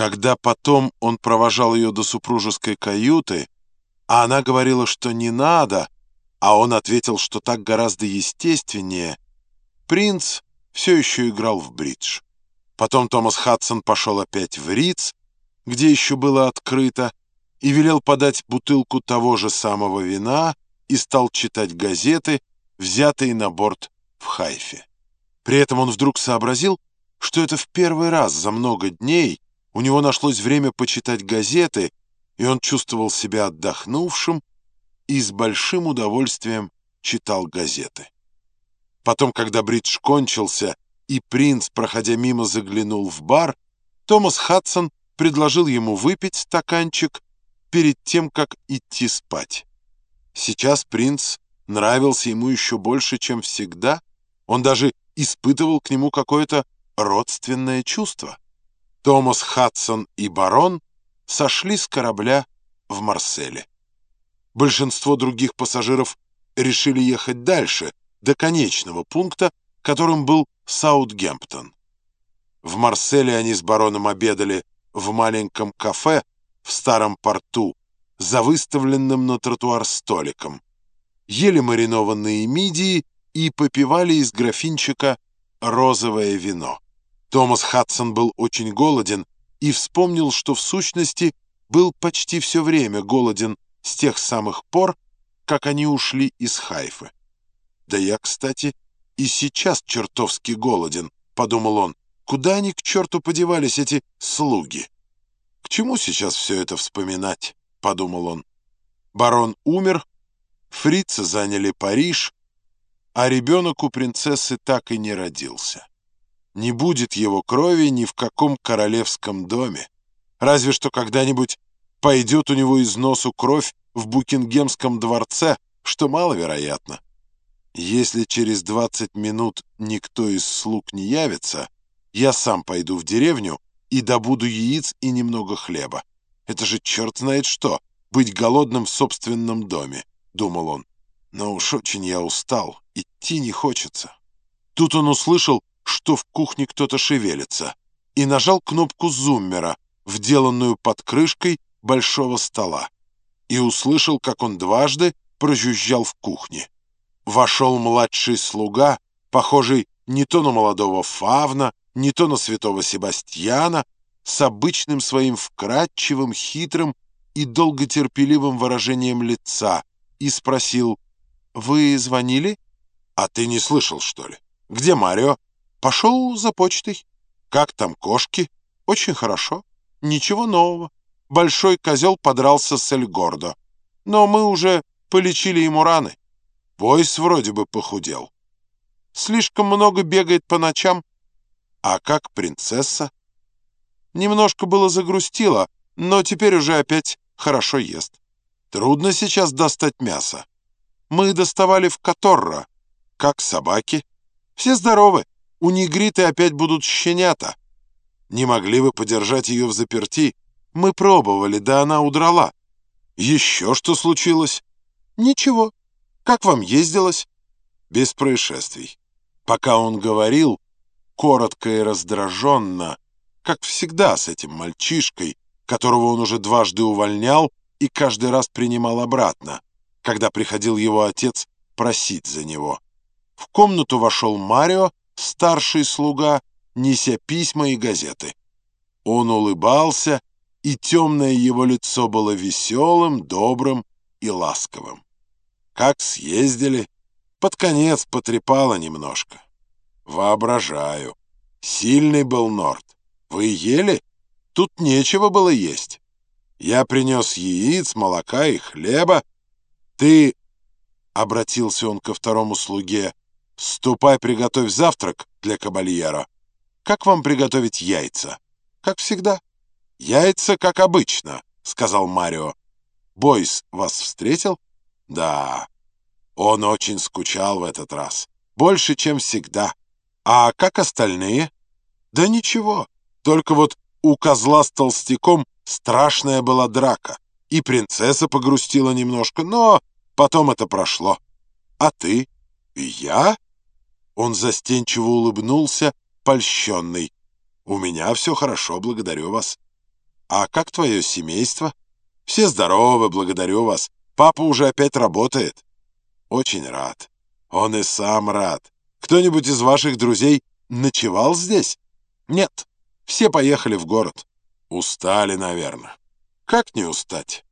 Когда потом он провожал ее до супружеской каюты, а она говорила, что не надо, а он ответил, что так гораздо естественнее, принц все еще играл в бридж. Потом Томас Хадсон пошел опять в Риц, где еще было открыто, и велел подать бутылку того же самого вина и стал читать газеты, взятые на борт в Хайфе. При этом он вдруг сообразил, что это в первый раз за много дней у него нашлось время почитать газеты, и он чувствовал себя отдохнувшим и с большим удовольствием читал газеты. Потом, когда бридж кончился, и принц, проходя мимо, заглянул в бар, Томас Хадсон предложил ему выпить стаканчик перед тем, как идти спать. Сейчас принц нравился ему еще больше, чем всегда. Он даже испытывал к нему какое-то родственное чувство. Томас Хадсон и барон сошли с корабля в Марселе. Большинство других пассажиров решили ехать дальше, до конечного пункта, которым был Саутгемптон. В Марселе они с бароном обедали в маленьком кафе в старом порту за выставленным на тротуар столиком, ели маринованные мидии и попивали из графинчика розовое вино. Томас Хадсон был очень голоден и вспомнил, что в сущности был почти все время голоден с тех самых пор, как они ушли из Хайфы. «Да я, кстати, и сейчас чертовски голоден», — подумал он. «Куда они к черту подевались, эти слуги?» «К чему сейчас все это вспоминать?» — подумал он. Барон умер, фрицы заняли Париж, а ребенок у принцессы так и не родился. Не будет его крови ни в каком королевском доме. Разве что когда-нибудь пойдет у него из носу кровь в Букингемском дворце, что маловероятно. Если через 20 минут никто из слуг не явится, я сам пойду в деревню и добуду яиц и немного хлеба. Это же черт знает что, быть голодным в собственном доме, думал он. Но уж очень я устал, идти не хочется. Тут он услышал, что в кухне кто-то шевелится, и нажал кнопку зуммера, вделанную под крышкой большого стола, и услышал, как он дважды прожужжал в кухне. Вошел младший слуга, похожий не то на молодого Фавна, не то на святого Себастьяна, с обычным своим вкрадчивым, хитрым и долготерпеливым выражением лица, и спросил, «Вы звонили?» «А ты не слышал, что ли? Где Марио?» Пошел за почтой. Как там кошки? Очень хорошо. Ничего нового. Большой козел подрался с Эльгордо. Но мы уже полечили ему раны. Бойс вроде бы похудел. Слишком много бегает по ночам. А как принцесса? Немножко было загрустила, но теперь уже опять хорошо ест. Трудно сейчас достать мясо. Мы доставали в Каторро. Как собаки. Все здоровы. У негриты опять будут щенята. Не могли бы подержать ее в заперти? Мы пробовали, да она удрала. Еще что случилось? Ничего. Как вам ездилось? Без происшествий. Пока он говорил, коротко и раздраженно, как всегда с этим мальчишкой, которого он уже дважды увольнял и каждый раз принимал обратно, когда приходил его отец просить за него. В комнату вошел Марио, старший слуга, неся письма и газеты. Он улыбался, и темное его лицо было веселым, добрым и ласковым. Как съездили, под конец потрепало немножко. Воображаю. Сильный был Норд. Вы ели? Тут нечего было есть. Я принес яиц, молока и хлеба. Ты, — обратился он ко второму слуге, «Ступай, приготовь завтрак для кабальера. Как вам приготовить яйца?» «Как всегда». «Яйца, как обычно», — сказал Марио. «Бойс вас встретил?» «Да». Он очень скучал в этот раз. Больше, чем всегда. «А как остальные?» «Да ничего. Только вот у козла с толстяком страшная была драка. И принцесса погрустила немножко, но потом это прошло. А ты?» «Я?» Он застенчиво улыбнулся, польщенный. «У меня все хорошо, благодарю вас». А как твое семейство? Все здоровы, благодарю вас. Папа уже опять работает. Очень рад. Он и сам рад. Кто-нибудь из ваших друзей ночевал здесь? Нет. Все поехали в город. Устали, наверное. Как не устать?